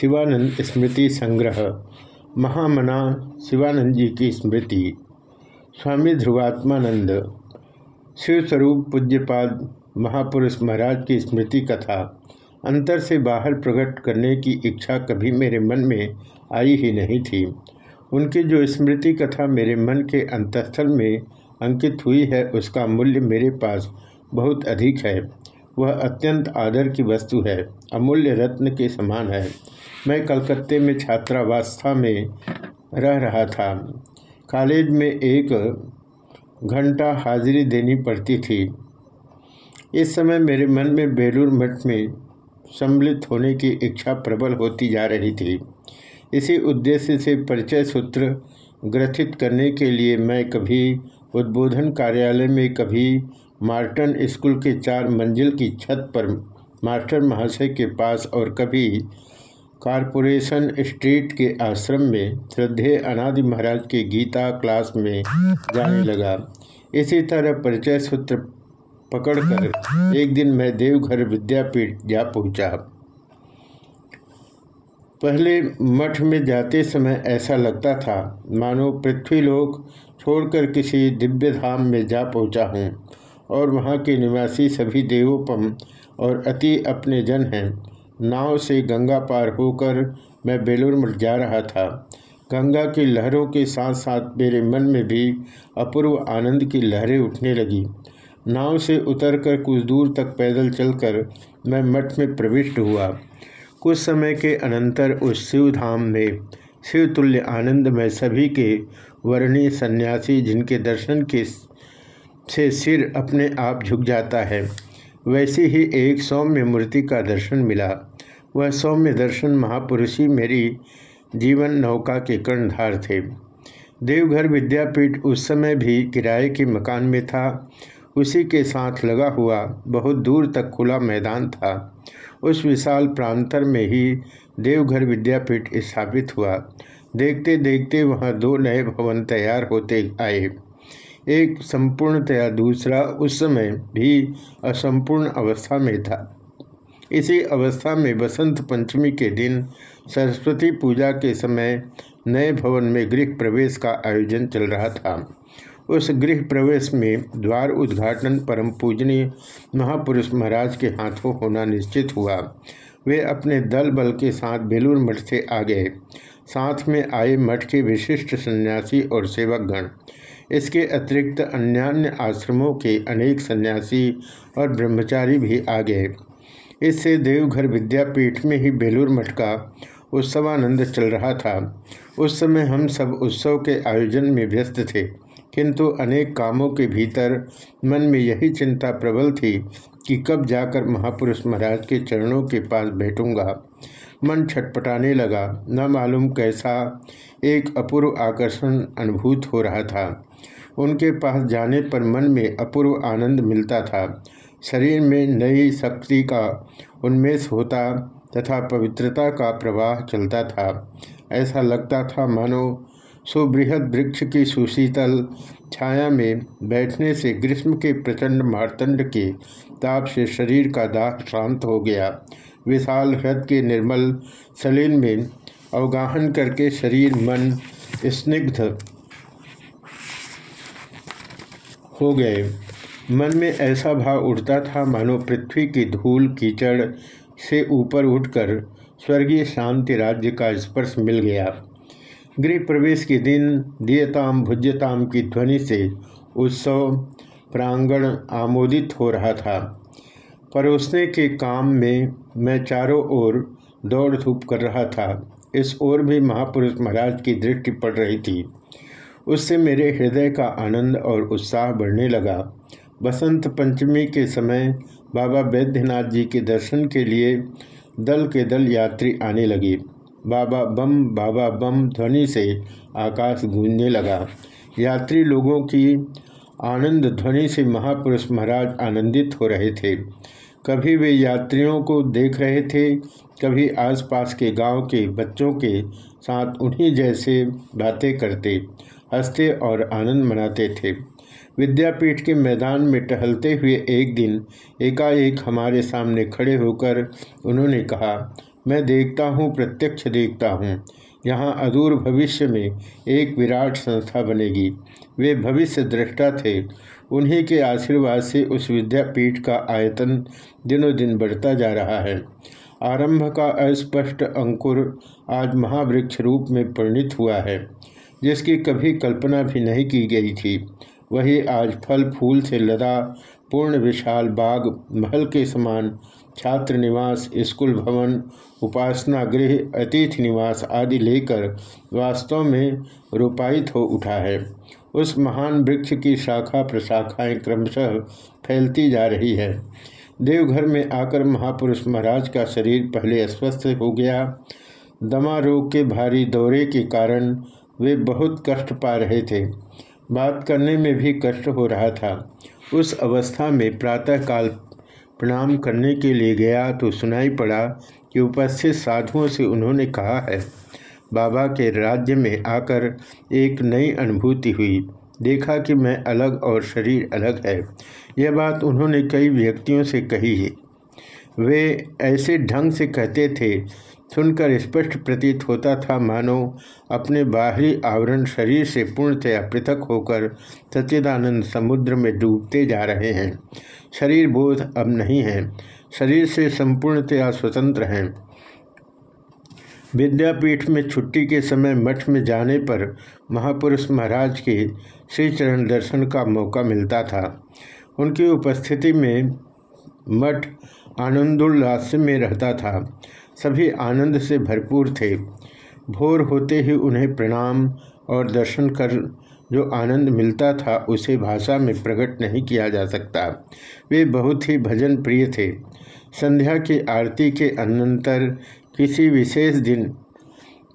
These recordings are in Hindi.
शिवानंद स्मृति संग्रह, महामना शिवानंद जी की स्मृति, स्वामी ध्रुवात्मानंद, शिवस्वरूप पूज्यपाद महापुरुष महाराज की स्मृति कथा, अंतर से बाहर प्रकट करने की इच्छा कभी मेरे मन में आई ही नहीं थी। उनकी जो स्मृति कथा मेरे मन के अंतस्थल में अंकित हुई है, उसका मूल्य मेरे पास बहुत अधिक है। वह अत्यंत आदर की वस्तु है, अमूल्य रत्न के समान है। मैं कलकत्ते में छात्रावस्था में रह रहा था। कॉलेज में एक घंटा हाजिरी देनी पड़ती थी। इस समय मेरे मन में बेलूर मठ में सम्मिलित होने की इच्छा प्रबल होती जा रही थी। इसी उद्देश्य से परिचय सूत्र ग्रथित करने के लिए मैं कभी उद्बोधन कार्यालय में, कभी मार्टन स्कूल के चार मंजिल की छत पर मास्टर महाशय के पास और कभी कारपोरेशन स्ट्रीट के आश्रम में श्रद्धेय अनादि महाराज के गीता क्लास में जाने लगा। इसी तरह परिचय सूत्र पकड़कर एक दिन मैं देवघर विद्यापीठ जा पहुँचा। पहले मठ में जाते समय ऐसा लगता था, मानो पृथ्वी लोक छोड़कर किसी दिव्य धाम में जा पहुँचा हूँ। और वहाँ के निवासी सभी देवोपम और अति अपने जन हैं। नाव से गंगा पार होकर मैं बेलूर मठ जा रहा था। गंगा की लहरों के साथ साथ मेरे मन में भी अपूर्व आनंद की लहरें उठने लगी। नाव से उतरकर कुछ दूर तक पैदल चलकर मैं मठ में प्रविष्ट हुआ। कुछ समय के अनंतर उस शिवधाम में शिवतुल्य आनंद में सभी के वर्णीय सन्यासी जिनके दर्शन के से सिर अपने आप झुक जाता है। वैसे ही एक सौम्य मूर्ति का दर्शन मिला। वह सौम्य दर्शन महापुरुषी मेरी जीवन नौका के कर्णधार थे। देवघर विद्यापीठ उस समय भी किराए के मकान में था। उसी के साथ लगा हुआ बहुत दूर तक खुला मैदान था। उस विशाल प्रांतर में ही देवघर विद्यापीठ स्थापित हुआ। देखते देखते वहाँ दो नए भवन तैयार होते आए। एक संपूर्णतया दूसरा उस समय भी असंपूर्ण अवस्था में था। इसी अवस्था में बसंत पंचमी के दिन सरस्वती पूजा के समय नए भवन में गृह प्रवेश का आयोजन चल रहा था। उस गृह प्रवेश में द्वार उद्घाटन, परम पूजनीय महापुरुष महाराज के हाथों होना निश्चित हुआ। वे अपने दल बल के साथ बेलूर मठ से आ गए साथ में आए मठ के विशिष्ट सन्यासी और सेवकगण। इसके अतिरिक्त अन्यान्य आश्रमों के अनेक सन्यासी और ब्रह्मचारी भी आ गए। इससे देवघर विद्यापीठ में ही बेलूर मठ का उत्सवानंद चल रहा था। उस समय हम सब उत्सव के आयोजन में व्यस्त थे, किंतु अनेक कामों के भीतर मन में यही चिंता प्रबल थी कि कब जाकर महापुरुष महाराज के चरणों के पास बैठूँगा। मन छटपटाने लगा, न मालूम कैसा एक अपूर्व आकर्षण अनुभूत हो रहा था। उनके पास जाने पर मन में अपूर्व आनंद मिलता था। शरीर में नई शक्ति का उन्मेष होता तथा पवित्रता का प्रवाह चलता था। ऐसा लगता था मानो सुबृहद वृक्ष की सुशीतल छाया में बैठने से ग्रीष्म के प्रचंड मारतंड के ताप से शरीर का दाह शांत हो गया। विशाल हृदय के निर्मल सलीन में अवगाहन करके शरीर, मन स्निग्ध हो गए। मन में ऐसा भाव उठता था, मानो पृथ्वी की धूल, कीचड़ से ऊपर उठकर स्वर्गीय शांति राज्य का स्पर्श मिल गया। गृह प्रवेश के दिन दियताम भुज्यताम की ध्वनि से उत्सव, प्रांगण आमोदित हो रहा था। परोसने के काम में मैं चारों ओर दौड़ धूप कर रहा था। इस ओर भी महापुरुष महाराज की दृष्टि पड़ रही थी। उससे मेरे हृदय का आनंद और उत्साह बढ़ने लगा। बसंत पंचमी के समय बाबा वैद्यनाथ जी के दर्शन के लिए दल के दल यात्री आने लगे। बाबा बम बाबा बम ध्वनि से आकाश गूंजने लगा। यात्री लोगों की आनंद ध्वनि से महापुरुष महाराज आनंदित हो रहे थे। कभी वे यात्रियों को देख रहे थे, कभी आसपास के गाँव के बच्चों के साथ उन्हीं जैसे बातें करते, हँसते और आनंद मनाते थे। विद्यापीठ के मैदान में टहलते हुए एक दिन एकाएक हमारे सामने खड़े होकर उन्होंने कहा, मैं देखता हूँ, प्रत्यक्ष देखता हूँ। यहाँ अदूर भविष्य में एक विराट संस्था बनेगी। वे भविष्य दृष्टा थे। उन्हीं के आशीर्वाद से उस विद्यापीठ का आयतन दिनों दिन बढ़ता जा रहा है। आरंभ का अस्पष्ट अंकुर आज महावृक्ष रूप में परिणित हुआ है, जिसकी कभी कल्पना भी नहीं की गई थी। वही आज फल, फूल से लदा, पूर्ण विशाल बाग, महल के समान छात्र निवास, स्कूल भवन, उपासना गृह, अतिथि निवास आदि लेकर वास्तव में रूपायित हो उठा है। उस महान वृक्ष की शाखा प्रशाखाएँ क्रमशः फैलती जा रही है। देवघर में आकर महापुरुष महाराज का शरीर पहले अस्वस्थ हो गया। दमा रोग के भारी दौरे के कारण वे बहुत कष्ट पा रहे थे। बात करने में भी कष्ट हो रहा था। उस अवस्था में प्रातःकाल प्रणाम करने के लिए गया तो सुनाई पड़ा कि उपस्थित साधुओं से उन्होंने कहा है बाबा के राज्य में आकर एक नई अनुभूति हुई। देखा कि मैं अलग और शरीर अलग है। यह बात उन्होंने कई व्यक्तियों से कही है। वे ऐसे ढंग से कहते थे, सुनकर स्पष्ट प्रतीत होता था, मानो अपने बाहरी आवरण शरीर से पूर्णतया पृथक होकर सच्चिदानंद समुद्र में डूबते जा रहे हैं। शरीर बोध अब नहीं है। शरीर से संपूर्णतया स्वतंत्र हैं। विद्यापीठ में छुट्टी के समय मठ में जाने पर महापुरुष महाराज के श्री चरण दर्शन का मौका मिलता था। उनकी उपस्थिति में मठ आनंदोल्लास में रहता था। सभी आनंद से भरपूर थे। भोर होते ही उन्हें प्रणाम और दर्शन कर जो आनंद मिलता था उसे भाषा में प्रकट नहीं किया जा सकता। वे बहुत ही भजन प्रिय थे। संध्या की आरती के अनंतर किसी विशेष दिन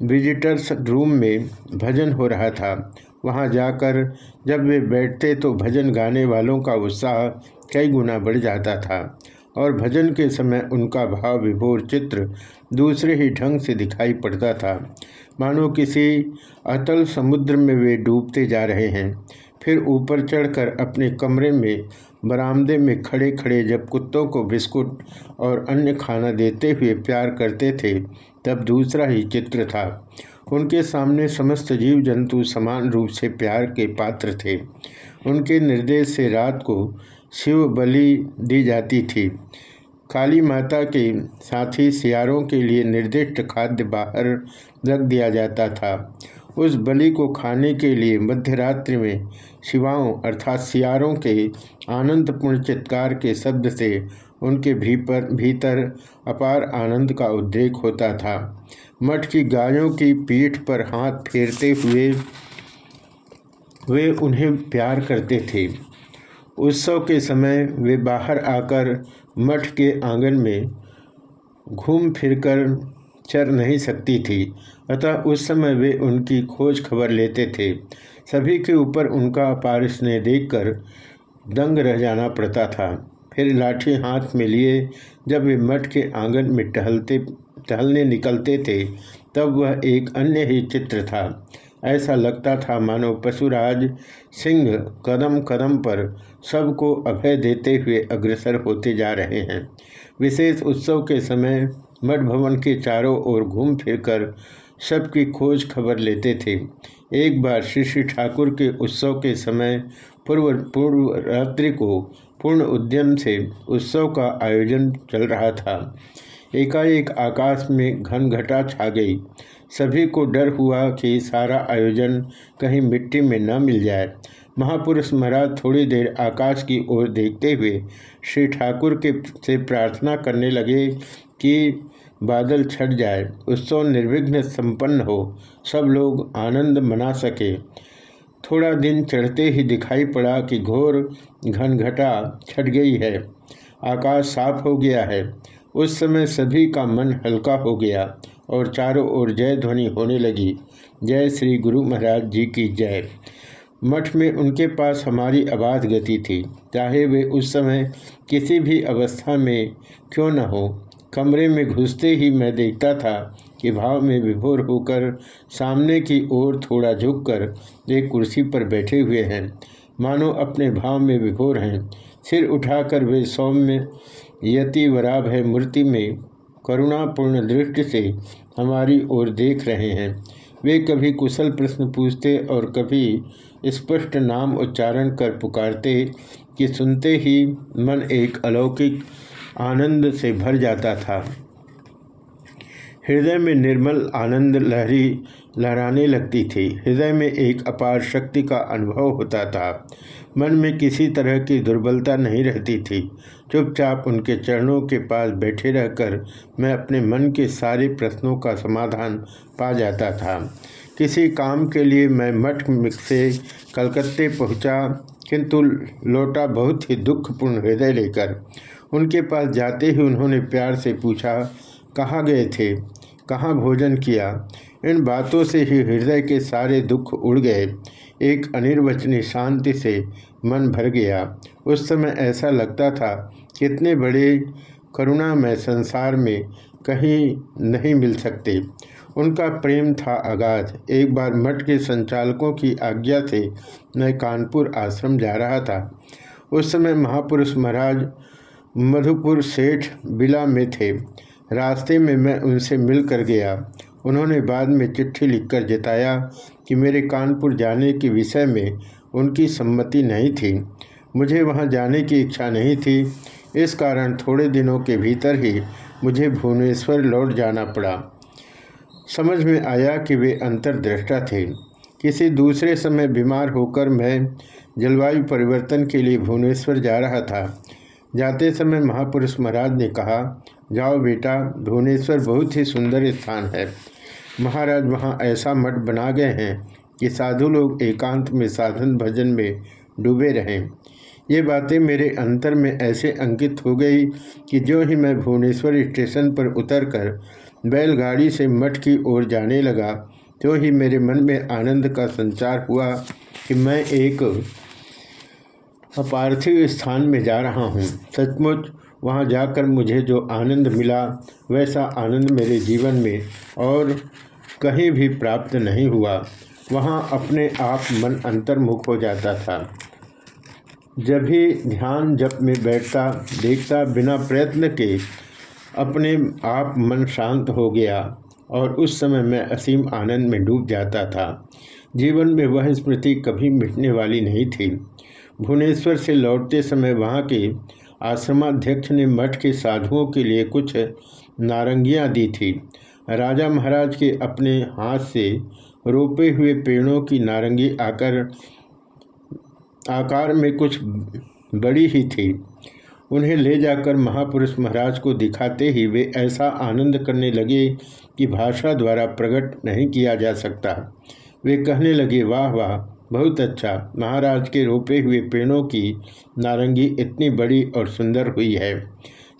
विजिटर्स रूम में भजन हो रहा था। वहाँ जाकर जब वे बैठते तो भजन गाने वालों का उत्साह कई गुना बढ़ जाता था और भजन के समय उनका भाव विभोर चित्र दूसरे ही ढंग से दिखाई पड़ता था। मानो किसी अतल समुद्र में वे डूबते जा रहे हैं। फिर ऊपर चढ़कर अपने कमरे में बरामदे में खड़े खड़े जब कुत्तों को बिस्कुट और अन्य खाना देते हुए प्यार करते थे, तब दूसरा ही चित्र था। उनके सामने समस्त जीव जंतु समान रूप से प्यार के पात्र थे। उनके निर्देश से रात को शिव बलि दी जाती थी। काली माता के साथी सियारों के लिए निर्दिष्ट खाद्य बाहर रख दिया जाता था। उस बलि को खाने के लिए मध्यरात्रि में शिवाओं अर्थात सियारों के आनंदपूर्ण चित्कार के शब्द से उनके भीतर भीतर अपार आनंद का उद्रेक होता था। मठ की गायों की पीठ पर हाथ फेरते हुए वे उन्हें प्यार करते थे। उत्सव के समय वे बाहर आकर मठ के आँगन में घूम फिरकर चर नहीं सकती थी। अतः उस समय वे उनकी खोज खबर लेते थे। सभी के ऊपर उनका अपार स्नेह देखकर दंग रह जाना पड़ता था। फिर लाठी हाथ में लिए, जब वे मठ के आँगन में टहलते टहलने निकलते थे, तब वह एक अन्य ही चित्र था। ऐसा लगता था, मानो पशुराज सिंह कदम कदम पर सबको अभय देते हुए अग्रसर होते जा रहे हैं। विशेष उत्सव के समय मठ भवन के चारों ओर घूम फिरकर सबकी खोज खबर लेते थे। एक बार श्री श्री ठाकुर के उत्सव के समय पूर्व पूर्व रात्रि को पूर्ण उद्यम से उत्सव का आयोजन चल रहा था। एकाएक आकाश में घन घटा छा गई। सभी को डर हुआ कि सारा आयोजन कहीं मिट्टी में न मिल जाए। महापुरुष महाराज थोड़ी देर आकाश की ओर देखते हुए श्री ठाकुर के से प्रार्थना करने लगे कि बादल छट जाए, उत्सव निर्विघ्न संपन्न हो, सब लोग आनंद मना सके। थोड़ा दिन चढ़ते ही दिखाई पड़ा कि घोर घनघटा छट गई है, आकाश साफ़ हो गया है। उस समय सभी का मन हल्का हो गया और चारों ओर जय ध्वनि होने लगी। जय श्री गुरु महाराज जी की जय। मठ में उनके पास हमारी आबाद गति थी। चाहे वे उस समय किसी भी अवस्था में क्यों न हो कमरे में घुसते ही मैं देखता था कि भाव में विभोर होकर सामने की ओर थोड़ा झुककर एक कुर्सी पर बैठे हुए हैं। मानो अपने भाव में विभोर हैं। सिर उठाकर वे सौम्य यति वराभ है मूर्ति में करुणापूर्ण दृष्टि से हमारी ओर देख रहे हैं। वे कभी कुशल प्रश्न पूछते और कभी स्पष्ट नाम उच्चारण कर पुकारते कि सुनते ही मन एक अलौकिक आनंद से भर जाता था। हृदय में निर्मल आनंद लहरी लहराने लगती थी। हृदय में एक अपार शक्ति का अनुभव होता था। मन में किसी तरह की दुर्बलता नहीं रहती थी। चुपचाप उनके चरणों के पास बैठे रहकर मैं अपने मन के सारे प्रश्नों का समाधान पा जाता था। किसी काम के लिए मैं मठ से कलकत्ते पहुँचा, किंतु लौटा बहुत ही दुखपूर्ण हृदय लेकर। उनके पास जाते ही उन्होंने प्यार से पूछा, कहाँ गए थे? कहाँ भोजन किया? इन बातों से ही हृदय के सारे दुख उड़ गए। एक अनिर्वचनीय शांति से मन भर गया। उस समय ऐसा लगता था, कितने बड़े करुणा में संसार में कहीं नहीं मिल सकते। उनका प्रेम था अगाध। एक बार मठ के संचालकों की आज्ञा से मैं कानपुर आश्रम जा रहा था। उस समय महापुरुष महाराज मधुपुर सेठ बिला में थे। रास्ते में मैं उनसे मिल कर गया। उन्होंने बाद में चिट्ठी लिखकर जताया कि मेरे कानपुर जाने के विषय में उनकी सम्मति नहीं थी। मुझे वहाँ जाने की इच्छा नहीं थी। इस कारण थोड़े दिनों के भीतर ही मुझे भुवनेश्वर लौट जाना पड़ा। समझ में आया कि वे अंतर्दृष्टा थे। किसी दूसरे समय बीमार होकर मैं जलवायु परिवर्तन के लिए भुवनेश्वर जा रहा था। जाते समय महापुरुष महाराज ने कहा, जाओ बेटा, भुवनेश्वर बहुत ही सुंदर स्थान है। महाराज वहाँ ऐसा मठ बना गए हैं कि साधु लोग एकांत में साधन भजन में डूबे रहें। ये बातें मेरे अंतर में ऐसे अंकित हो गई कि जो ही मैं भुवनेश्वर स्टेशन पर उतरकर बैलगाड़ी से मठ की ओर जाने लगा तो ही मेरे मन में आनंद का संचार हुआ कि मैं एक अपार्थिव स्थान में जा रहा हूँ। सचमुच, वहाँ जाकर मुझे जो आनंद मिला, वैसा आनंद मेरे जीवन में और कहीं भी प्राप्त नहीं हुआ। वहाँ अपने आप मन अंतर्मुख हो जाता था। जब ही ध्यान जप में बैठता, देखता बिना प्रयत्न के अपने आप मन शांत हो गया और उस समय मैं असीम आनंद में डूब जाता था। जीवन में वह स्मृति कभी मिटने वाली नहीं थी। भुवनेश्वर से लौटते समय वहाँ के आश्रमाध्यक्ष ने मठ के साधुओं के लिए कुछ नारंगियाँ दी थी। राजा महाराज के अपने हाथ से रोपे हुए पेड़ों की नारंगी आकर, आकार में कुछ बड़ी ही थी। उन्हें ले जाकर महापुरुष महाराज को दिखाते ही वे ऐसा आनंद करने लगे कि भाषा द्वारा प्रकट नहीं किया जा सकता। वे कहने लगे, वाह वाह बहुत अच्छा। महाराज के रोपे हुए पेड़ों की नारंगी इतनी बड़ी और सुंदर हुई है।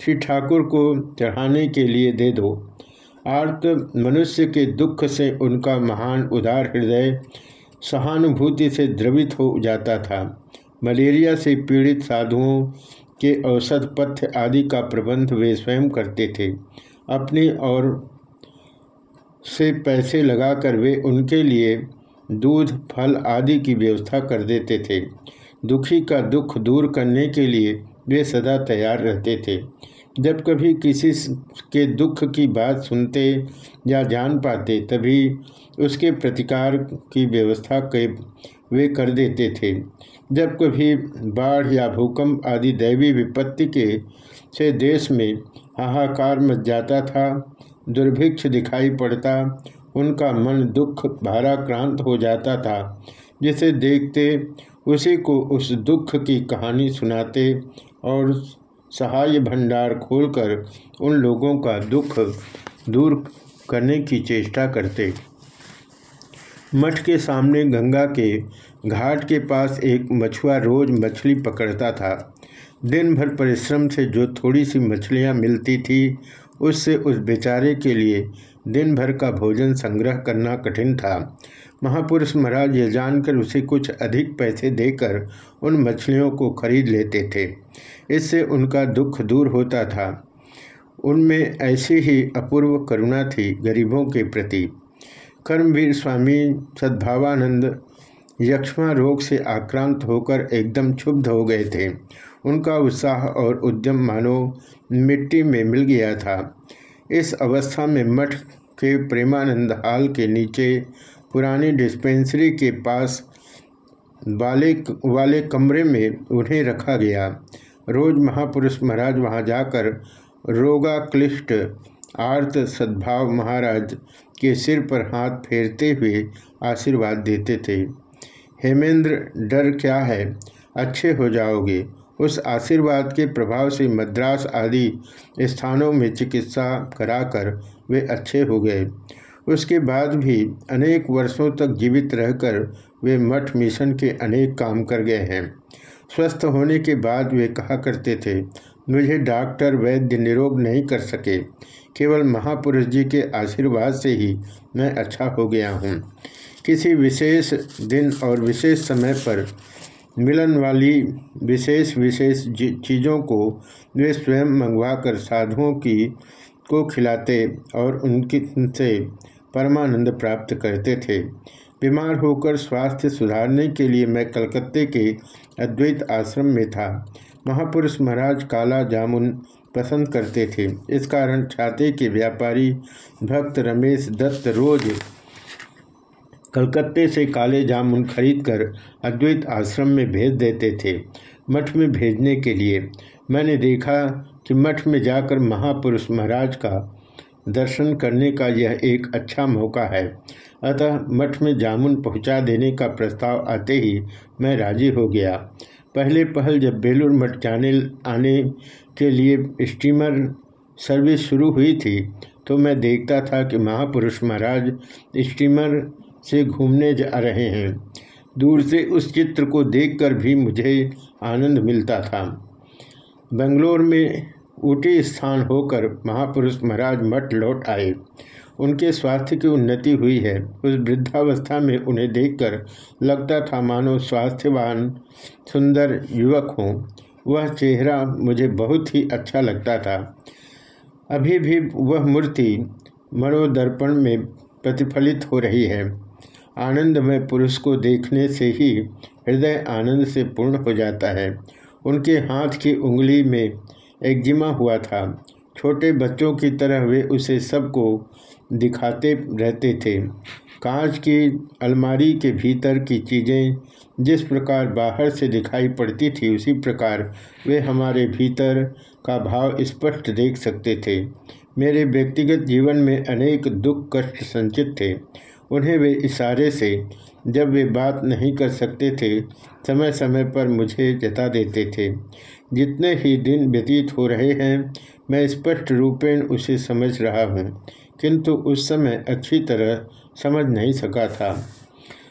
श्री ठाकुर को चढ़ाने के लिए दे दो। आर्त मनुष्य के दुख से उनका महान उदार हृदय सहानुभूति से द्रवित हो जाता था। मलेरिया से पीड़ित साधुओं के औसत पथ्य आदि का प्रबंध वे स्वयं करते थे। अपनी और से पैसे लगाकर वे उनके लिए दूध, फल आदि की व्यवस्था कर देते थे। दुखी का दुख दूर करने के लिए वे सदा तैयार रहते थे। जब कभी किसी के दुख की बात सुनते या जान पाते, तभी उसके प्रतिकार की व्यवस्था के वे कर देते थे। जब कभी बाढ़ या भूकंप आदि दैवी विपत्ति के से देश में हाहाकार मच जाता था, दुर्भिक्ष दिखाई पड़ता उनका मन दुख भाराक्रांत हो जाता था। जिसे देखते उसी को उस दुख की कहानी सुनाते और सहाय भंडार खोलकर उन लोगों का दुख दूर करने की चेष्टा करते। मठ के सामने गंगा के घाट के पास एक मछुआ रोज मछली पकड़ता था। दिन भर परिश्रम से जो थोड़ी सी मछलियाँ मिलती थी, उससे उस बेचारे के लिए दिन भर का भोजन संग्रह करना कठिन था। महापुरुष महाराज ये जानकर उसे कुछ अधिक पैसे देकर उन मछलियों को खरीद लेते थे। इससे उनका दुख दूर होता था। उनमें ऐसी ही अपूर्व करुणा थी गरीबों के प्रति। कर्मवीर स्वामी सद्भावानंद यक्षमा रोग से आक्रांत होकर एकदम क्षुब्ध हो गए थे। उनका उत्साह और उद्यम मानो मिट्टी में मिल गया था। इस अवस्था में मठ के प्रेमानंद हाल के नीचे पुरानी डिस्पेंसरी के पास वाले वाले कमरे में उन्हें रखा गया। रोज महापुरुष महाराज वहाँ जाकर रोगा क्लिष्ट आर्त सद्भाव महाराज के सिर पर हाथ फेरते हुए आशीर्वाद देते थे। हेमेंद्र, डर क्या है? अच्छे हो जाओगे। उस आशीर्वाद के प्रभाव से मद्रास आदि स्थानों में चिकित्सा कराकर वे अच्छे हो गए। उसके बाद भी अनेक वर्षों तक जीवित रहकर वे मठ मिशन के अनेक काम कर गए हैं। स्वस्थ होने के बाद वे कहा करते थे, मुझे डॉक्टर वैद्य निरोग नहीं कर सके। केवल महापुरुष जी के आशीर्वाद से ही मैं अच्छा हो गया हूँ। किसी विशेष दिन और विशेष समय पर मिलन वाली विशेष विशेष चीज़ों को वे स्वयं मंगवा कर साधुओं की, को खिलाते और उनकी से परमानंद प्राप्त करते थे। बीमार होकर स्वास्थ्य सुधारने के लिए मैं कलकत्ते के अद्वैत आश्रम में था। महापुरुष महाराज काला जामुन पसंद करते थे। इस कारण छाते के व्यापारी भक्त रमेश दत्त रोज कलकत्ते से काले जामुन खरीदकर अद्वैत आश्रम में भेज देते थे, मठ में भेजने के लिए। मैंने देखा कि मठ में जाकर महापुरुष महाराज का दर्शन करने का यह एक अच्छा मौका है। अतः मठ में जामुन पहुँचा देने का प्रस्ताव आते ही मैं राज़ी हो गया। पहले पहल जब बेलूर मठ जाने, आने के लिए स्टीमर सर्विस शुरू हुई थी तो मैं देखता था कि महापुरुष महाराज स्टीमर से घूमने जा रहे हैं। दूर से उस चित्र को देखकर भी मुझे आनंद मिलता था। बेंगलोर में ऊटी स्थान होकर महापुरुष महाराज मठ लौट आए। उनके स्वास्थ्य की उन्नति हुई है। उस वृद्धावस्था में उन्हें देखकर लगता था, मानो स्वास्थ्यवान, सुंदर युवक हों। वह चेहरा मुझे बहुत ही अच्छा लगता था। अभी भी वह मूर्ति मनोदर्पण में प्रतिफलित हो रही है। आनंदमय पुरुष को देखने से ही हृदय आनंद से पूर्ण हो जाता है। उनके हाथ की उंगली में एक्जिमा हुआ था। छोटे बच्चों की तरह वे उसे सबको दिखाते रहते थे। कांच की अलमारी के भीतर की चीज़ें जिस प्रकार बाहर से दिखाई पड़ती थी, उसी प्रकार वे हमारे भीतर का भाव स्पष्ट देख सकते थे। मेरे व्यक्तिगत जीवन में अनेक दुख, कष्ट संचित थे। उन्हें वे इशारे से, जब वे बात नहीं कर सकते थे समय समय पर मुझे जता देते थे। जितने ही दिन व्यतीत हो रहे हैं, मैं स्पष्ट रूपेण उसे समझ रहा हूँ, किंतु उस समय अच्छी तरह समझ नहीं सका था।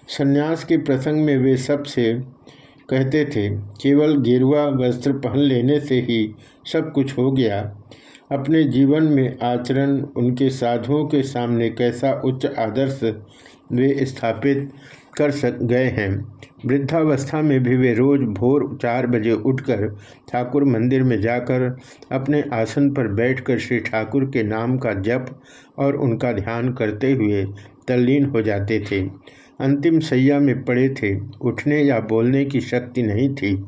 संन्यास के प्रसंग में वे सबसे कहते थे, केवल गेरुआ वस्त्र पहन लेने से ही सब कुछ हो गया। अपने जीवन में आचरण उनके साधुओं के सामने कैसा उच्च आदर्श वे स्थापित कर सक, गए हैं। वृद्धावस्था में भी वे रोज भोर चार बजे उठकर ठाकुर मंदिर में जाकर अपने आसन पर बैठकर श्री ठाकुर के नाम का जप और उनका ध्यान करते हुए तल्लीन हो जाते थे। अंतिम सैया में पड़े थे। उठने या बोलने की शक्ति नहीं थी।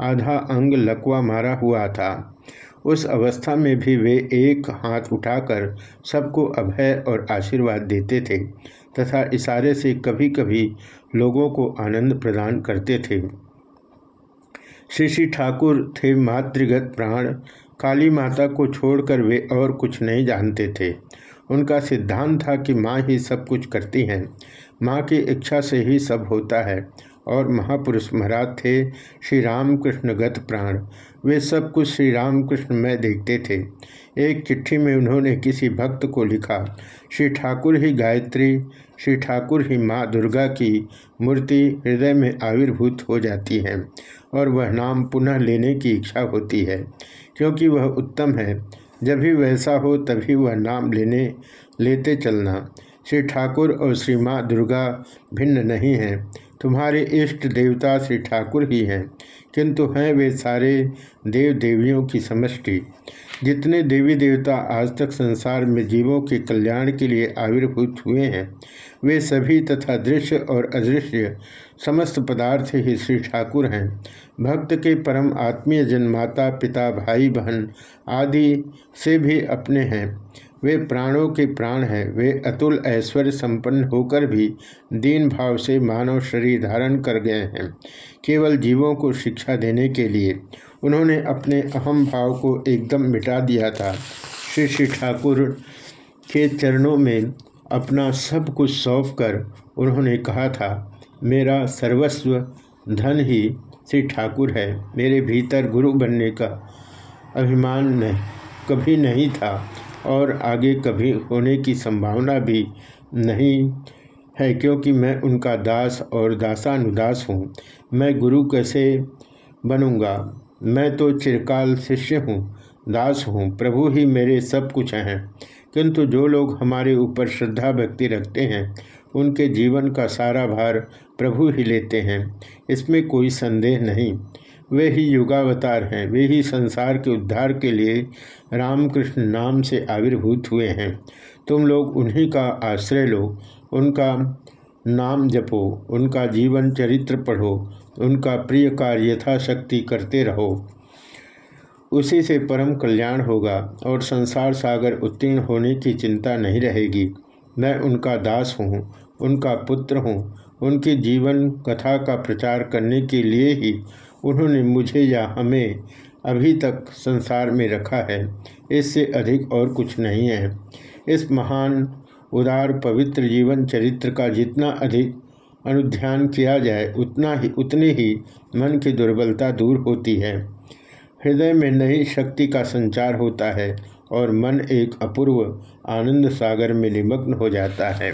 आधा अंग लकवा मारा हुआ था। उस अवस्था में भी वे एक हाथ उठाकर सबको अभय और आशीर्वाद देते थे तथा इशारे से कभी कभी लोगों को आनंद प्रदान करते थे। श्री श्री ठाकुर थे मातृगत प्राण। काली माता को छोड़कर वे और कुछ नहीं जानते थे। उनका सिद्धांत था कि माँ ही सब कुछ करती हैं। माँ की इच्छा से ही सब होता है। और महापुरुष महाराज थे। श्री रामकृष्ण गत प्राण। वे सब कुछ श्री रामकृष्ण में देखते थे। एक चिट्ठी में उन्होंने किसी भक्त को लिखा, श्री ठाकुर ही गायत्री, श्री ठाकुर ही माँ दुर्गा की मूर्ति हृदय में आविर्भूत हो जाती है और वह नाम पुनः लेने की इच्छा होती है, क्योंकि वह उत्तम है। जब भी वैसा हो तभी वह नाम लेने, लेते चलना। श्री ठाकुर और श्री माँ दुर्गा भिन्न नहीं हैं। तुम्हारे इष्ट देवता श्री ठाकुर ही हैं, किंतु हैं वे सारे देव देवियों की समष्टि। जितने देवी देवता आज तक संसार में जीवों के कल्याण के लिए आविर्भूत हुए हैं, वे सभी तथा दृश्य और अदृश्य समस्त पदार्थ ही श्री ठाकुर हैं। भक्त के परम आत्मीय जन माता पिता, भाई, बहन आदि से भी अपने हैं। वे प्राणों के प्राण हैं। वे अतुल ऐश्वर्य संपन्न होकर भी दीन भाव से मानव शरीर धारण कर गए हैं, केवल जीवों को शिक्षा देने के लिए। उन्होंने अपने अहम भाव को एकदम मिटा दिया था। श्री श्री ठाकुर के चरणों में अपना सब कुछ सौंप कर उन्होंने कहा था, मेरा सर्वस्व धन ही श्री ठाकुर है। मेरे भीतर गुरु बनने का अभिमान नहीं, कभी नहीं था। और आगे कभी होने की संभावना भी नहीं है, क्योंकि मैं उनका दास और दासानुदास हूँ। मैं गुरु कैसे बनूँगा? मैं तो चिरकाल शिष्य हूँ, दास हूँ, प्रभु ही मेरे सब कुछ हैं। किंतु जो लोग हमारे ऊपर श्रद्धा भक्ति रखते हैं, उनके जीवन का सारा भार प्रभु ही लेते हैं। इसमें कोई संदेह नहीं। वे ही युगावतार हैं। वे ही संसार के उद्धार के लिए रामकृष्ण नाम से आविर्भूत हुए हैं। तुम लोग उन्हीं का आश्रय लो, उनका नाम जपो, उनका जीवन चरित्र पढ़ो, उनका प्रिय कार्य यथाशक्ति करते रहो। उसी से परम कल्याण होगा और संसार सागर उत्तीर्ण होने की चिंता नहीं रहेगी। मैं उनका दास हूँ, उनका पुत्र हूँ, उनकी जीवन कथा का प्रचार करने के लिए ही उन्होंने मुझे या हमें अभी तक संसार में रखा है। इससे अधिक और कुछ नहीं है। इस महान, उदार, पवित्र जीवन चरित्र का जितना अधिक अनुध्यान किया जाए, उतना ही, उतनी ही मन की दुर्बलता दूर होती है। हृदय में नई शक्ति का संचार होता है और मन एक अपूर्व आनंद सागर में निमग्न हो जाता है।